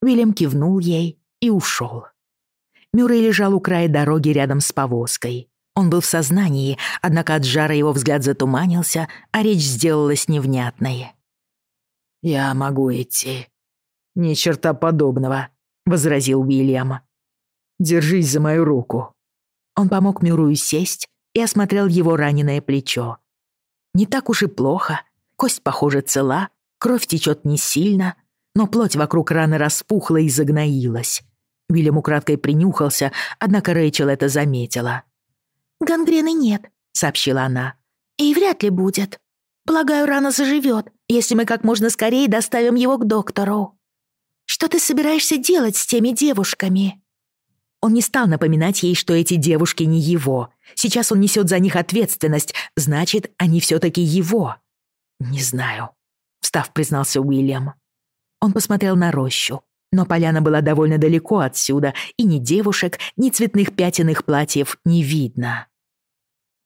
Уильям кивнул ей и ушел. Мюррей лежал у края дороги рядом с повозкой. Он был в сознании, однако от жара его взгляд затуманился, а речь сделалась невнятной. «Я могу идти». «Ни черта подобного», — возразил Уильям. «Держись за мою руку». Он помог Мюрую сесть и осмотрел его раненое плечо. Не так уж и плохо. Кость, похоже, цела, кровь течет не сильно, но плоть вокруг раны распухла и загноилась. Уильям украдкой принюхался, однако Рэйчел это заметила. «Гангрены нет», — сообщила она. «И вряд ли будет. Полагаю, рана заживет, если мы как можно скорее доставим его к доктору. Что ты собираешься делать с теми девушками?» Он не стал напоминать ей, что эти девушки не его. Сейчас он несет за них ответственность, значит, они все-таки его. «Не знаю», — встав, признался Уильям. Он посмотрел на рощу, но поляна была довольно далеко отсюда, и ни девушек, ни цветных пятен их платьев не видно.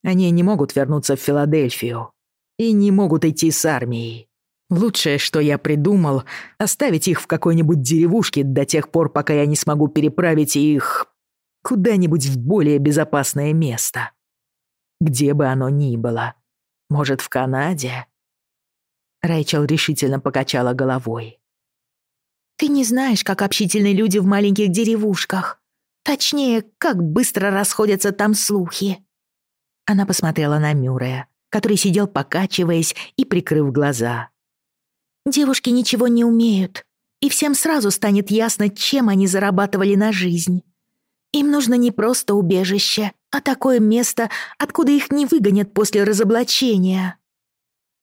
Они не могут вернуться в Филадельфию и не могут идти с армией. Лучшее, что я придумал, оставить их в какой-нибудь деревушке до тех пор, пока я не смогу переправить их куда-нибудь в более безопасное место. Где бы оно ни было. Может, в Канаде?» Рэйчел решительно покачала головой. «Ты не знаешь, как общительны люди в маленьких деревушках. Точнее, как быстро расходятся там слухи». Она посмотрела на Мюррея, который сидел покачиваясь и прикрыв глаза. Девушки ничего не умеют, и всем сразу станет ясно, чем они зарабатывали на жизнь. Им нужно не просто убежище, а такое место, откуда их не выгонят после разоблачения.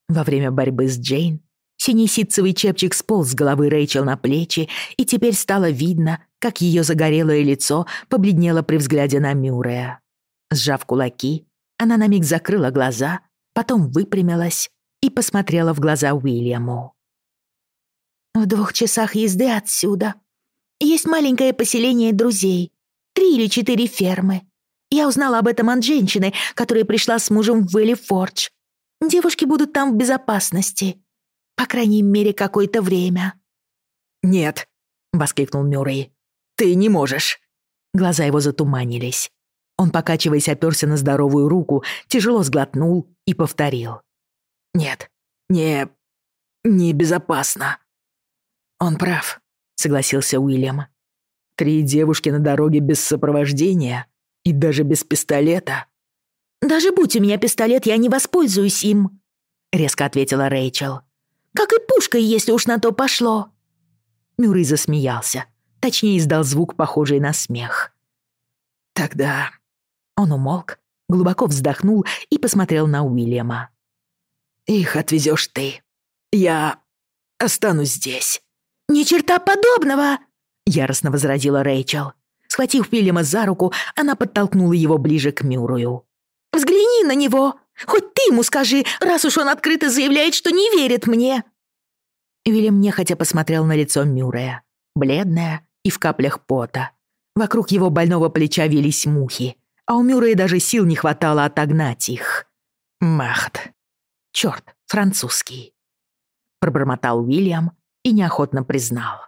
Во время борьбы с Джейн синий ситцевый чепчик сполз с головы Рэйчел на плечи, и теперь стало видно, как ее загорелое лицо побледнело при взгляде на Мюррея. Сжав кулаки, она на миг закрыла глаза, потом выпрямилась и посмотрела в глаза Уильяму. В двух часах езды отсюда есть маленькое поселение друзей. Три или четыре фермы. Я узнала об этом от женщины, которая пришла с мужем в Вэлли Фордж. Девушки будут там в безопасности. По крайней мере, какое-то время». «Нет», — воскликнул Мюррей. «Ты не можешь». Глаза его затуманились. Он, покачиваясь, оперся на здоровую руку, тяжело сглотнул и повторил. «Нет, не... небезопасно». «Он прав», — согласился Уильям. «Три девушки на дороге без сопровождения и даже без пистолета». «Даже будь у меня пистолет, я не воспользуюсь им», — резко ответила Рэйчел. «Как и пушкой, если уж на то пошло». Мюррей засмеялся, точнее издал звук, похожий на смех. «Тогда...» Он умолк, глубоко вздохнул и посмотрел на Уильяма. «Их отвезешь ты. Я останусь здесь». «Ни черта подобного!» — яростно возразила Рэйчел. Схватив Уильяма за руку, она подтолкнула его ближе к Мюррею. «Взгляни на него! Хоть ты ему скажи, раз уж он открыто заявляет, что не верит мне!» Уильям нехотя посмотрел на лицо Мюррея, бледное и в каплях пота. Вокруг его больного плеча вились мухи, а у Мюррея даже сил не хватало отогнать их. «Махт! Чёрт, французский!» Пробормотал Уильям, и неохотно признал.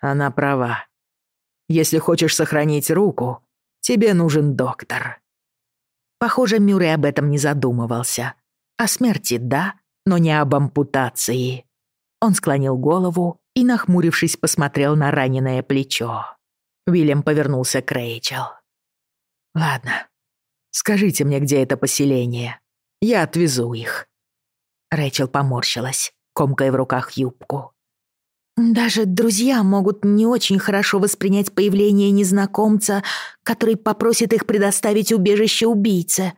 Она права. Если хочешь сохранить руку, тебе нужен доктор. Похоже, Мюррей об этом не задумывался. О смерти — да, но не об ампутации. Он склонил голову и, нахмурившись, посмотрел на раненое плечо. Уильям повернулся к Рэйчел. «Ладно, скажите мне, где это поселение. Я отвезу их». Рэйчел поморщилась, комкая в руках юбку. «Даже друзья могут не очень хорошо воспринять появление незнакомца, который попросит их предоставить убежище убийце.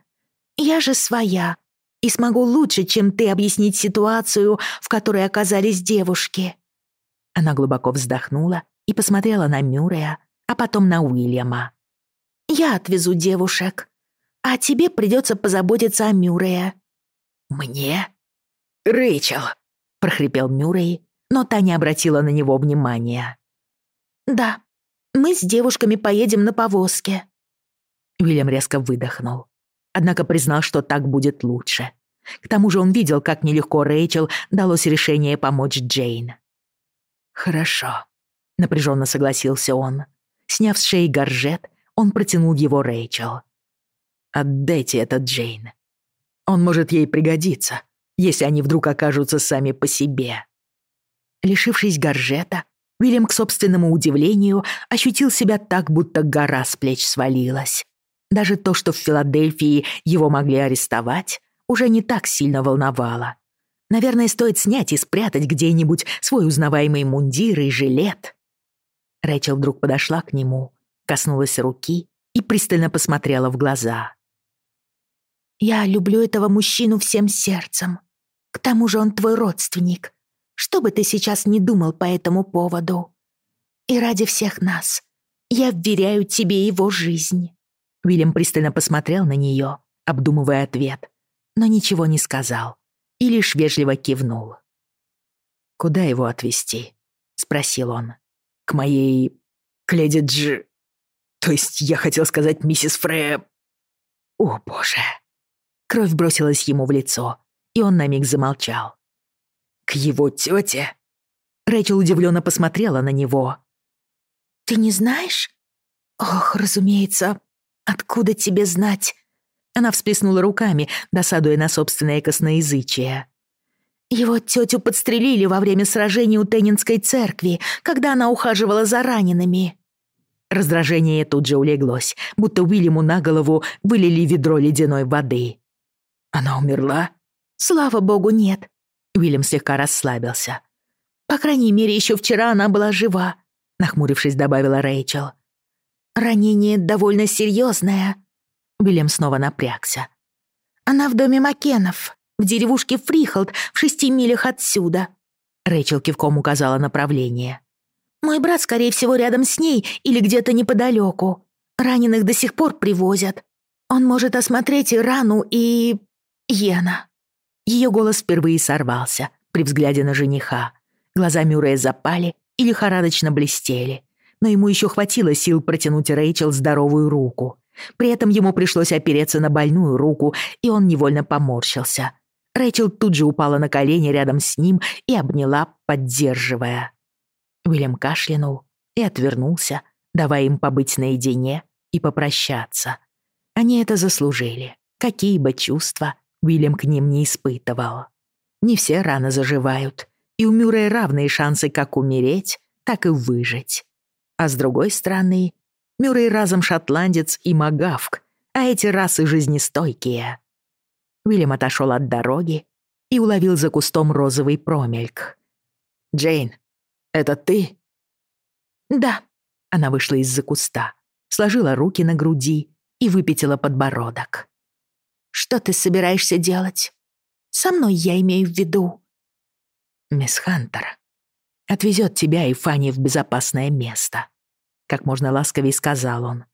Я же своя, и смогу лучше, чем ты, объяснить ситуацию, в которой оказались девушки». Она глубоко вздохнула и посмотрела на Мюррея, а потом на Уильяма. «Я отвезу девушек, а тебе придется позаботиться о Мюррея». «Мне?» «Рэйчел!» — прохрипел Мюррей, но та не обратила на него внимания. «Да, мы с девушками поедем на повозке». Уильям резко выдохнул, однако признал, что так будет лучше. К тому же он видел, как нелегко Рэйчел далось решение помочь Джейн. «Хорошо», — напряженно согласился он. Сняв с шеи горжет, он протянул его Рэйчел. «Отдайте это Джейн. Он может ей пригодиться, если они вдруг окажутся сами по себе». Лишившись горжета, Уильям, к собственному удивлению, ощутил себя так, будто гора с плеч свалилась. Даже то, что в Филадельфии его могли арестовать, уже не так сильно волновало. Наверное, стоит снять и спрятать где-нибудь свой узнаваемый мундир и жилет. Рэйчел вдруг подошла к нему, коснулась руки и пристально посмотрела в глаза. «Я люблю этого мужчину всем сердцем. К тому же он твой родственник. Что бы ты сейчас не думал по этому поводу. И ради всех нас я вверяю тебе его жизнь». Уильям пристально посмотрел на нее, обдумывая ответ, но ничего не сказал и лишь вежливо кивнул. «Куда его отвезти?» — спросил он. «К моей... к леди Дж... То есть я хотел сказать миссис Фре... О, боже!» Кровь бросилась ему в лицо, и он на миг замолчал. «К его тете?» Рэйчел удивленно посмотрела на него. «Ты не знаешь?» «Ох, разумеется, откуда тебе знать?» Она всплеснула руками, досадуя на собственное косноязычие. «Его тетю подстрелили во время сражения у Теннинской церкви, когда она ухаживала за ранеными». Раздражение тут же улеглось, будто Уильяму на голову вылили ведро ледяной воды. «Она умерла?» «Слава богу, нет. Уильям слегка расслабился. «По крайней мере, еще вчера она была жива», — нахмурившись, добавила Рэйчел. «Ранение довольно серьезное». Уильям снова напрягся. «Она в доме Макенов, в деревушке Фрихолд, в шести милях отсюда». Рэйчел кивком указала направление. «Мой брат, скорее всего, рядом с ней или где-то неподалеку. Раненых до сих пор привозят. Он может осмотреть и рану, и... Йена». Ее голос впервые сорвался при взгляде на жениха. Глаза Мюррея запали и лихорадочно блестели. Но ему еще хватило сил протянуть Рэйчел здоровую руку. При этом ему пришлось опереться на больную руку, и он невольно поморщился. Рэйчел тут же упала на колени рядом с ним и обняла, поддерживая. Уильям кашлянул и отвернулся, давая им побыть наедине и попрощаться. Они это заслужили, какие бы чувства Уильям к ним не испытывал. Не все раны заживают, и у Мюррея равные шансы как умереть, так и выжить. А с другой стороны, Мюррей разом шотландец и магавк, а эти расы жизнестойкие. Уильям отошел от дороги и уловил за кустом розовый промельк. «Джейн, это ты?» «Да». Она вышла из-за куста, сложила руки на груди и выпятила подбородок. Что ты собираешься делать? Со мной я имею в виду. Мисс Хантер отвезет тебя и Фанни в безопасное место. Как можно ласковее сказал он.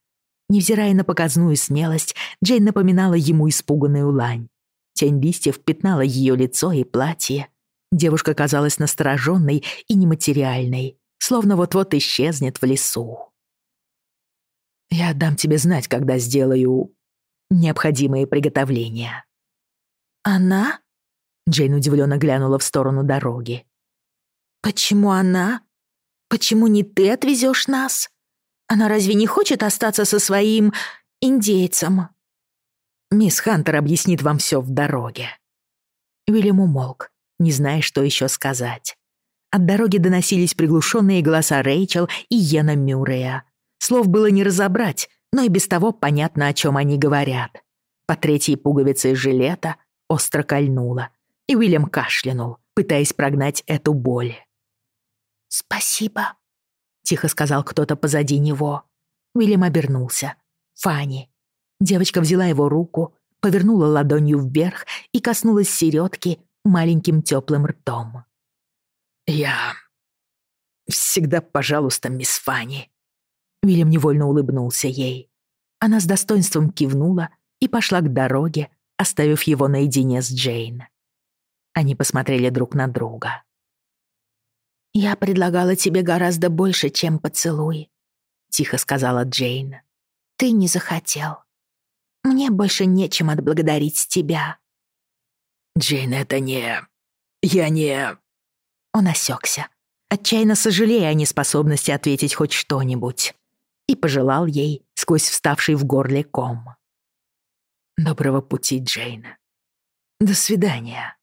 Невзирая на показную смелость, Джейн напоминала ему испуганную лань. Тень листьев пятнала ее лицо и платье. Девушка казалась настороженной и нематериальной, словно вот-вот исчезнет в лесу. «Я дам тебе знать, когда сделаю необходимые приготовления. «Она?» Джейн удивленно глянула в сторону дороги. «Почему она? Почему не ты отвезешь нас? Она разве не хочет остаться со своим индейцем?» «Мисс Хантер объяснит вам все в дороге». Уильям умолк, не зная, что еще сказать. От дороги доносились приглушенные голоса Рэйчел и Йена Мюррея. Слов было не разобрать, но и без того понятно, о чем они говорят. По третьей пуговице жилета остро кольнуло, и Уильям кашлянул, пытаясь прогнать эту боль. «Спасибо», — тихо сказал кто-то позади него. Уильям обернулся. Фанни. Девочка взяла его руку, повернула ладонью вверх и коснулась середки маленьким теплым ртом. «Я... всегда, пожалуйста, мисс Фанни». Уильям невольно улыбнулся ей. Она с достоинством кивнула и пошла к дороге, оставив его наедине с Джейн. Они посмотрели друг на друга. «Я предлагала тебе гораздо больше, чем поцелуй», — тихо сказала Джейн. «Ты не захотел. Мне больше нечем отблагодарить тебя». «Джейн, это не... Я не...» Он осекся, отчаянно сожалея о неспособности ответить хоть что-нибудь, и пожелал ей сквозь вставший в горле ком. «Доброго пути, Джейн. До свидания».